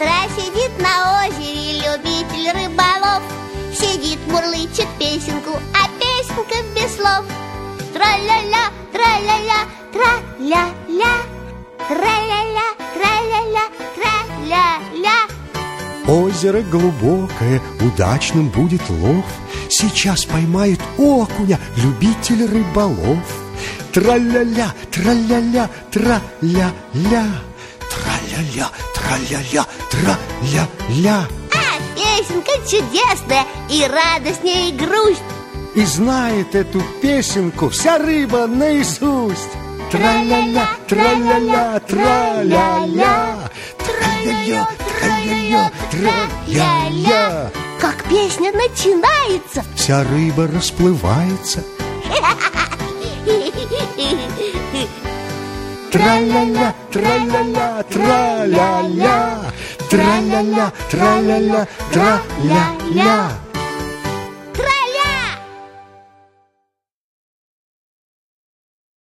утра сидит на озере любитель рыболов. Сидит, мурлычет песенку, а песенка без слов. Тра-ля-ля, тра-ля-ля, тра-ля-ля. Тра-ля-ля, тра-ля-ля, тра-ля-ля. Озеро глубокое, удачным будет лов. Сейчас поймает окуня любитель рыболов. Тра-ля-ля, тра-ля-ля, тра-ля-ля. Тра-ля-ля, тра-ля-ля, тра-ля-ля. А песенка чудесная и радостнее и грусть. И знает эту песенку вся рыба наизусть. Тра-ля-ля, тра-ля-ля, тра-ля-ля Тра-ля-ля, тра-ля-ля, тра-ля-ля. Как песня начинается. Вся рыба расплывается Тра-ля-ля, тра-ля-ля, тра-ля-ля. Тра-ля-ля, тра-ля-ля, тра-ля-ля